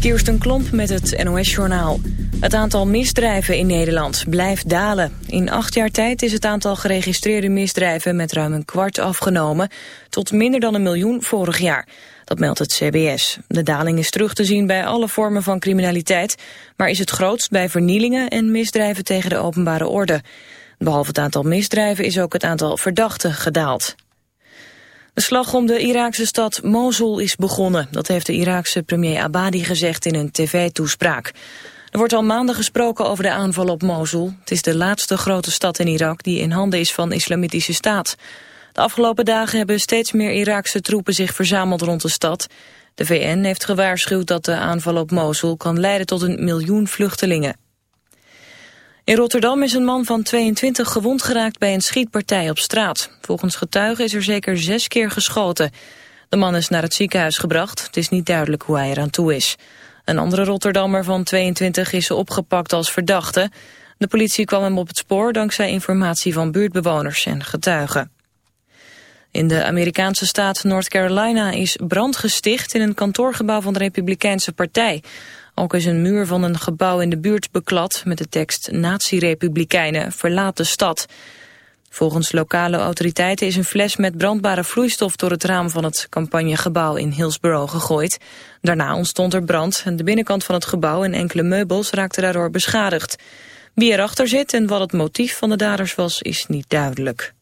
Kirsten Klomp met het NOS-journaal. Het aantal misdrijven in Nederland blijft dalen. In acht jaar tijd is het aantal geregistreerde misdrijven met ruim een kwart afgenomen... tot minder dan een miljoen vorig jaar. Dat meldt het CBS. De daling is terug te zien bij alle vormen van criminaliteit... maar is het grootst bij vernielingen en misdrijven tegen de openbare orde. Behalve het aantal misdrijven is ook het aantal verdachten gedaald. De slag om de Iraakse stad Mosul is begonnen. Dat heeft de Iraakse premier Abadi gezegd in een tv-toespraak. Er wordt al maanden gesproken over de aanval op Mosul. Het is de laatste grote stad in Irak die in handen is van de islamitische staat. De afgelopen dagen hebben steeds meer Iraakse troepen zich verzameld rond de stad. De VN heeft gewaarschuwd dat de aanval op Mosul kan leiden tot een miljoen vluchtelingen. In Rotterdam is een man van 22 gewond geraakt bij een schietpartij op straat. Volgens getuigen is er zeker zes keer geschoten. De man is naar het ziekenhuis gebracht. Het is niet duidelijk hoe hij eraan toe is. Een andere Rotterdammer van 22 is opgepakt als verdachte. De politie kwam hem op het spoor dankzij informatie van buurtbewoners en getuigen. In de Amerikaanse staat North Carolina is brand gesticht in een kantoorgebouw van de Republikeinse Partij. Ook is een muur van een gebouw in de buurt beklad met de tekst Nazi-republikeinen, verlaat de stad. Volgens lokale autoriteiten is een fles met brandbare vloeistof door het raam van het campagnegebouw in Hillsborough gegooid. Daarna ontstond er brand en de binnenkant van het gebouw en enkele meubels raakten daardoor beschadigd. Wie erachter zit en wat het motief van de daders was, is niet duidelijk.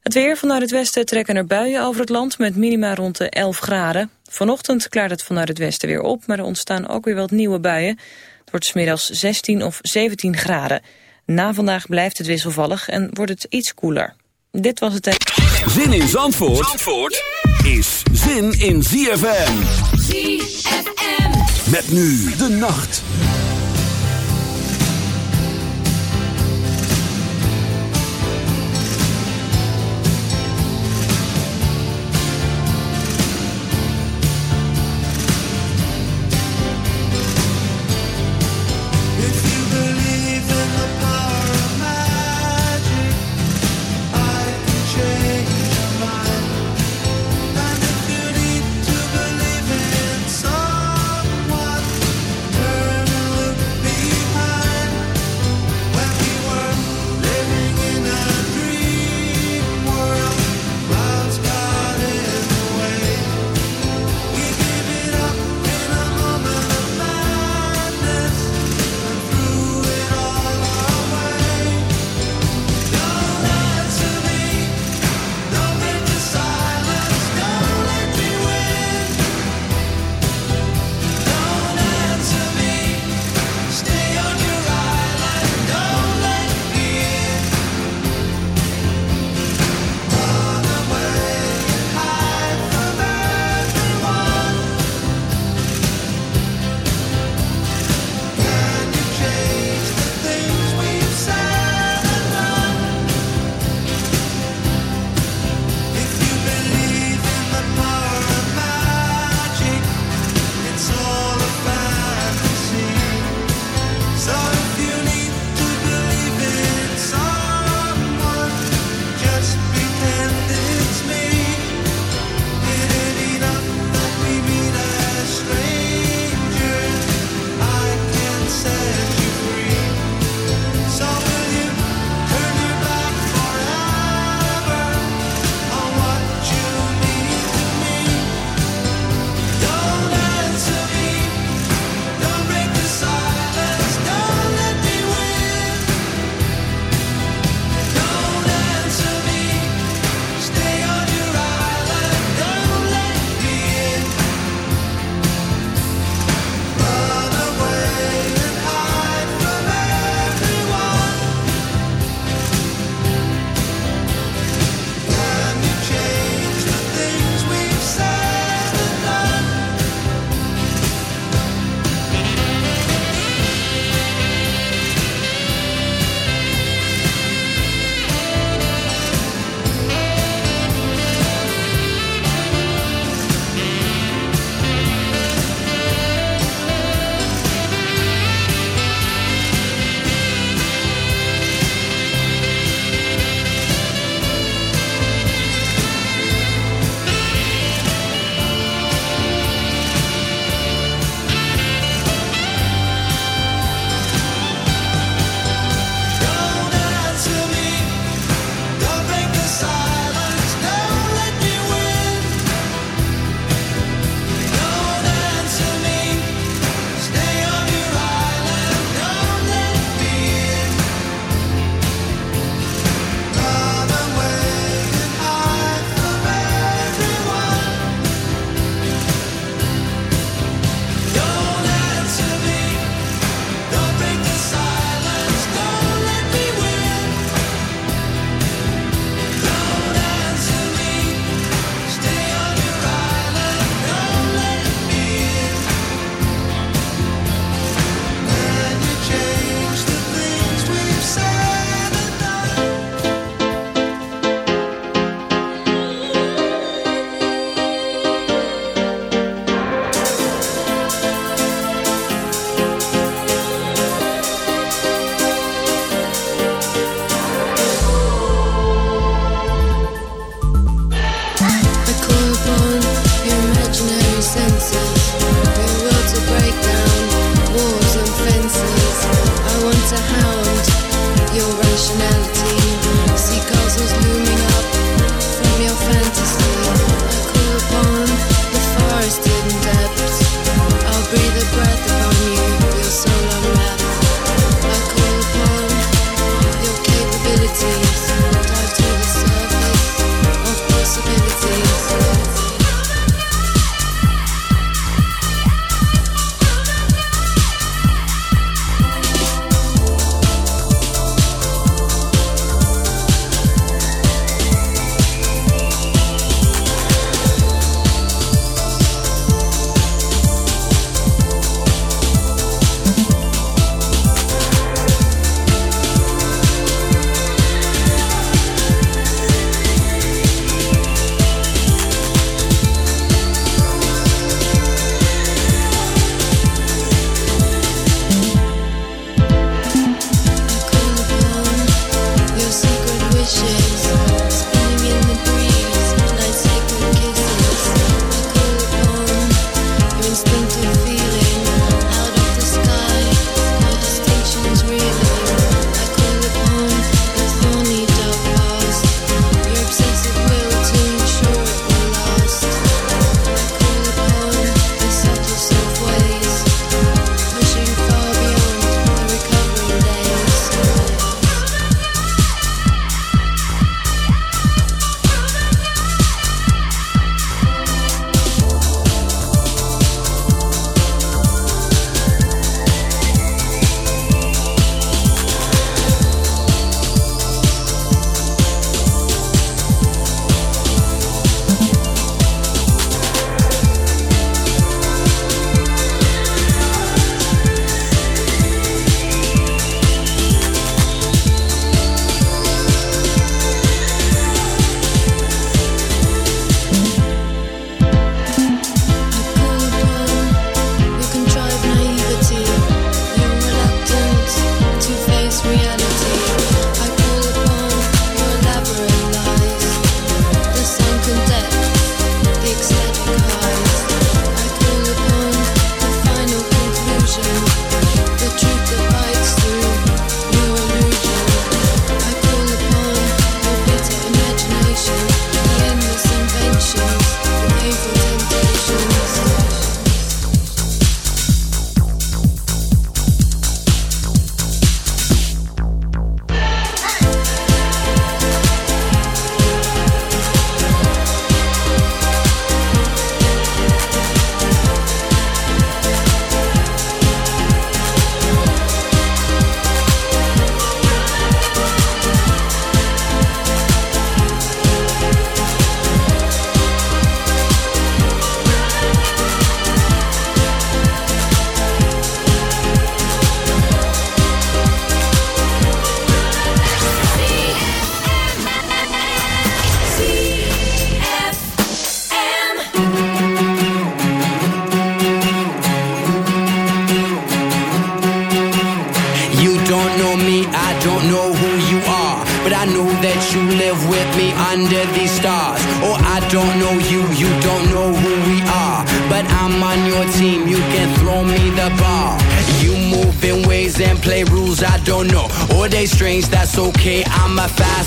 Het weer vanuit het westen trekken er buien over het land met minima rond de 11 graden. Vanochtend klaart het vanuit het westen weer op, maar er ontstaan ook weer wat nieuwe buien. Het wordt smiddags 16 of 17 graden. Na vandaag blijft het wisselvallig en wordt het iets koeler. Dit was het... Zin in Zandvoort, Zandvoort is zin in ZFM. ZFM. Met nu de nacht.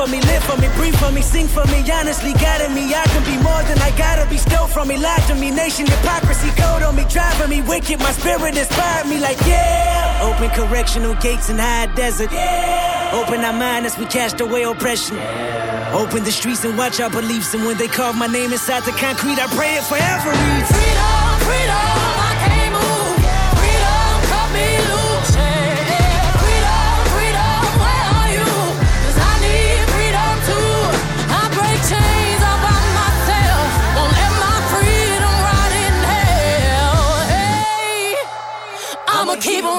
for me, live for me, breathe for me, sing for me. Honestly, guiding me, I can be more than I gotta be. Stole from me, lied to me, nation hypocrisy, code on me, driving me wicked. My spirit inspired me, like yeah. Open correctional gates in high desert. Yeah. Open our mind as we cast away oppression. Yeah. Open the streets and watch our beliefs. And when they carve my name inside the concrete, I pray it forever. Freedom, freedom.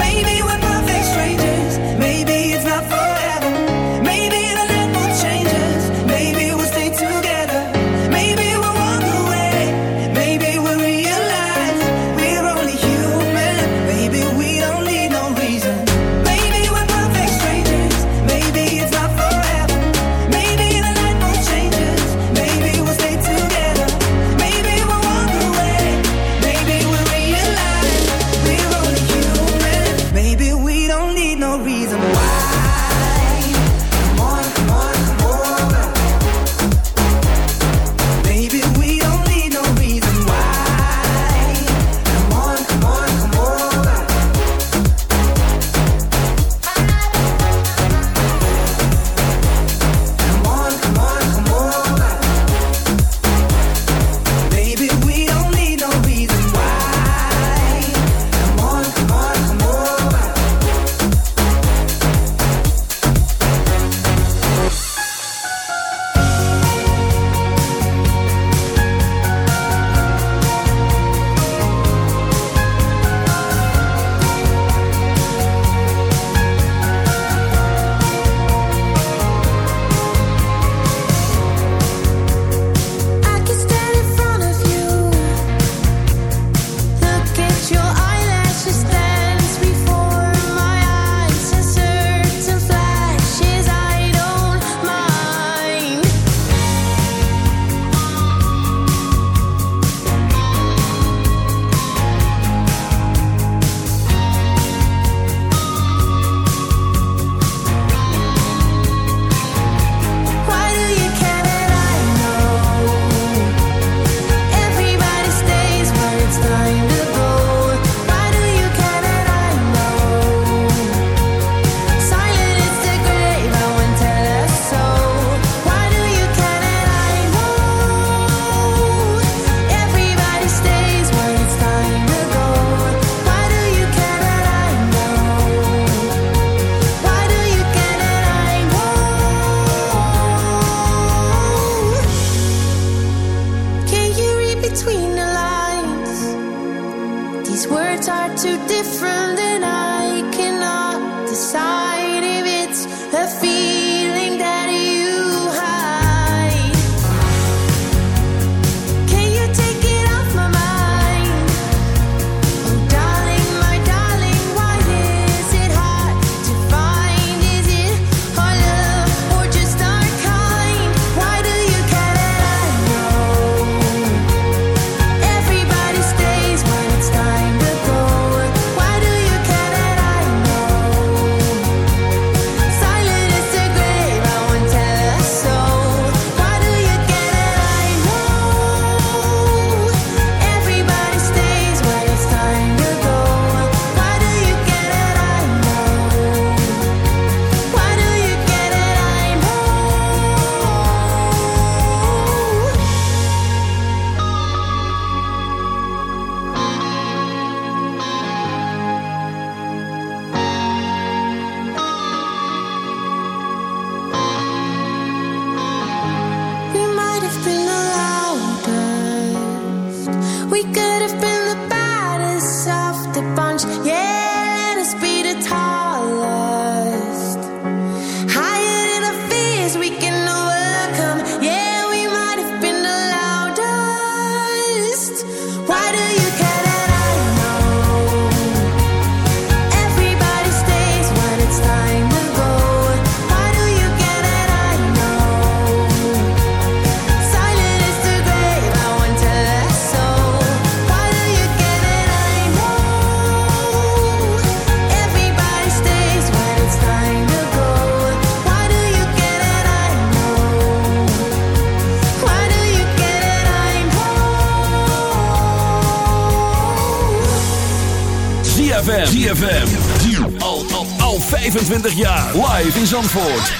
Maybe we're perfect strangers. Maybe. in Zandvoort.